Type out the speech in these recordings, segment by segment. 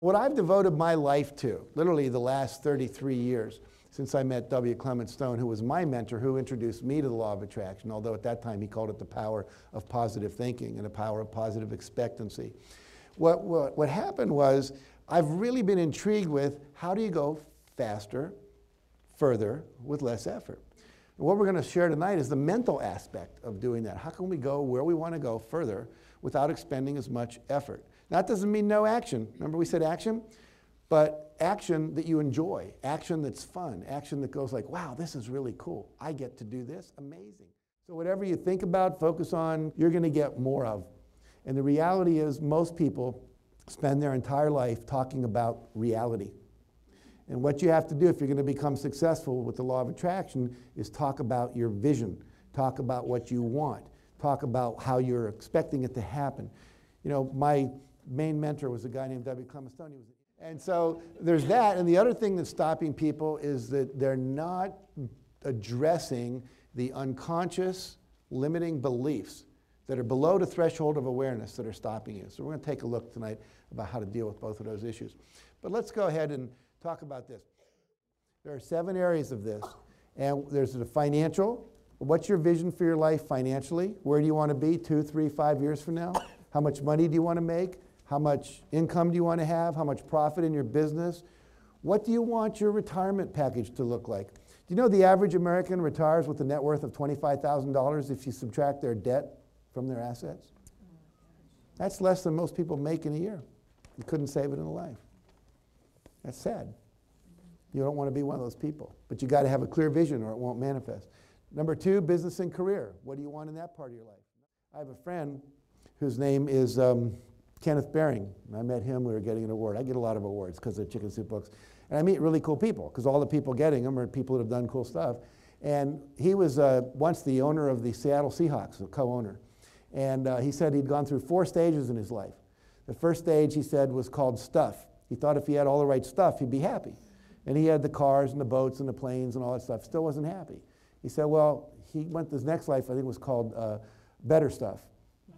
What I've devoted my life to, literally the last 33 years, since I met W. Clement Stone, who was my mentor, who introduced me to the law of attraction, although at that time he called it the power of positive thinking and the power of positive expectancy. What, what, what happened was, I've really been intrigued with how do you go faster, further, with less effort? And what we're going to share tonight is the mental aspect of doing that. How can we go where we want to go further without expending as much effort? That doesn't mean no action. Remember we said action? But action that you enjoy, action that's fun, action that goes like, wow, this is really cool. I get to do this. Amazing. So whatever you think about, focus on, you're going to get more of. And the reality is most people spend their entire life talking about reality. And what you have to do if you're going to become successful with the law of attraction is talk about your vision, talk about what you want, talk about how you're expecting it to happen. You know, my main mentor was a guy named W. Clement Stone. and so there's that. And the other thing that's stopping people is that they're not addressing the unconscious limiting beliefs that are below the threshold of awareness that are stopping you. So we're going to take a look tonight about how to deal with both of those issues. But let's go ahead and talk about this. There are seven areas of this. And there's the financial. What's your vision for your life financially? Where do you want to be two, three, five years from now? How much money do you want to make? How much income do you want to have? How much profit in your business? What do you want your retirement package to look like? Do you know the average American retires with a net worth of $25,000 if you subtract their debt from their assets? That's less than most people make in a year. You couldn't save it in a life. That's sad. You don't want to be one of those people. But you got to have a clear vision or it won't manifest. Number two, business and career. What do you want in that part of your life? I have a friend whose name is um, Kenneth Behring. I met him, we were getting an award. I get a lot of awards because of Chicken Soup books. And I meet really cool people because all the people getting them are people that have done cool stuff. And he was uh, once the owner of the Seattle Seahawks, a co-owner. And uh, he said he'd gone through four stages in his life. The first stage, he said, was called stuff. He thought if he had all the right stuff, he'd be happy. And he had the cars and the boats and the planes and all that stuff, still wasn't happy. He said, well, he went this next life, I think it was called uh, better stuff.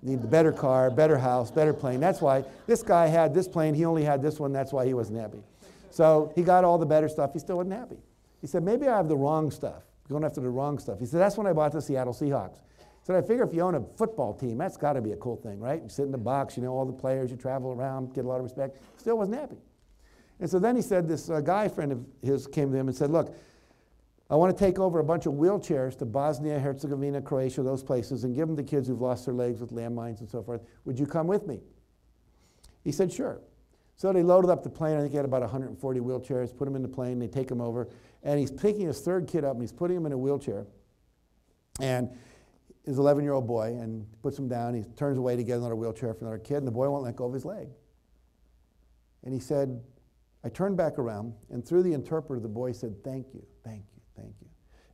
Need the better car, better house, better plane. That's why this guy had this plane, he only had this one, that's why he wasn't happy. So he got all the better stuff, he still wasn't happy. He said, maybe I have the wrong stuff, going after the wrong stuff. He said, that's when I bought the Seattle Seahawks. He said, I figure if you own a football team, that's got to be a cool thing, right? You sit in the box, you know all the players, you travel around, get a lot of respect. Still wasn't happy. And so then he said, this uh, guy friend of his came to him and said, look, I want to take over a bunch of wheelchairs to Bosnia, Herzegovina, Croatia, those places, and give them to kids who've lost their legs with landmines and so forth. Would you come with me? He said, sure. So they loaded up the plane. I think he had about 140 wheelchairs, put them in the plane, they take him over. And he's picking his third kid up and he's putting him in a wheelchair. And his 11 year old boy, and puts him down. He turns away to get another wheelchair for another kid, and the boy won't let go of his leg. And he said, I turned back around, and through the interpreter, the boy said, thank you, thank you.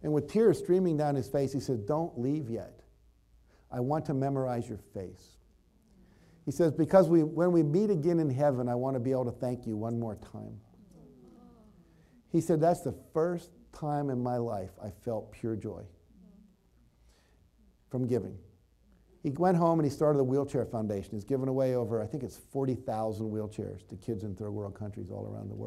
And with tears streaming down his face, he said, Don't leave yet. I want to memorize your face. He says, Because we, when we meet again in heaven, I want to be able to thank you one more time. He said, That's the first time in my life I felt pure joy from giving. He went home and he started the Wheelchair Foundation. He's given away over, I think it's 40,000 wheelchairs to kids in third world countries all around the world.